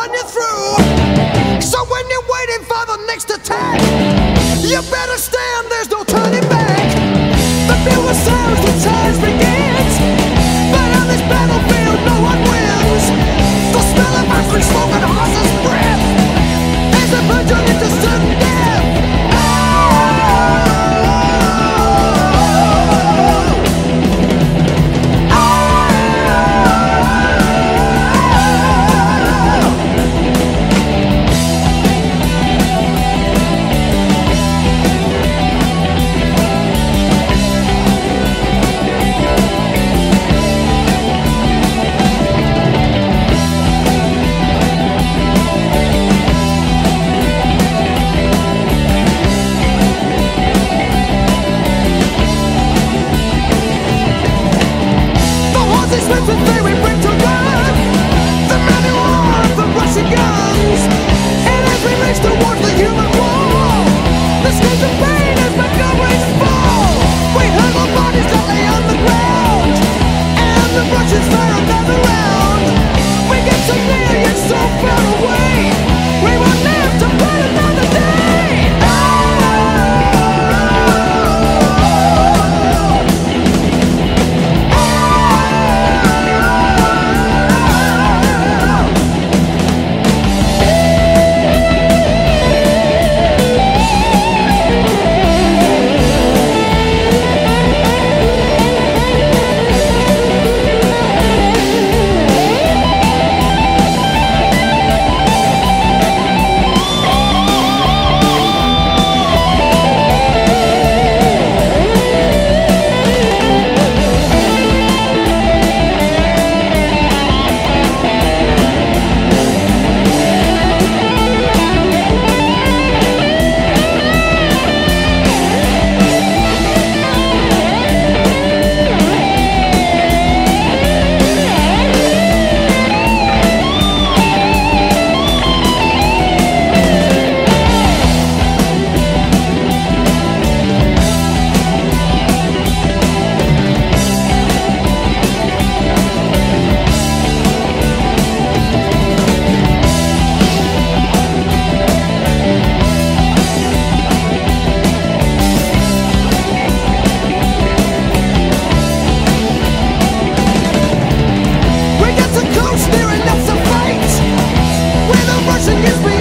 run you through. So when you're waiting for the next attack, you better stand, there's no turning back. The fewer sounds, the chance begins. But on this battlefield, no one wins. The smell of angry smoke and horse's breath is a virgin into certain where the Russian gets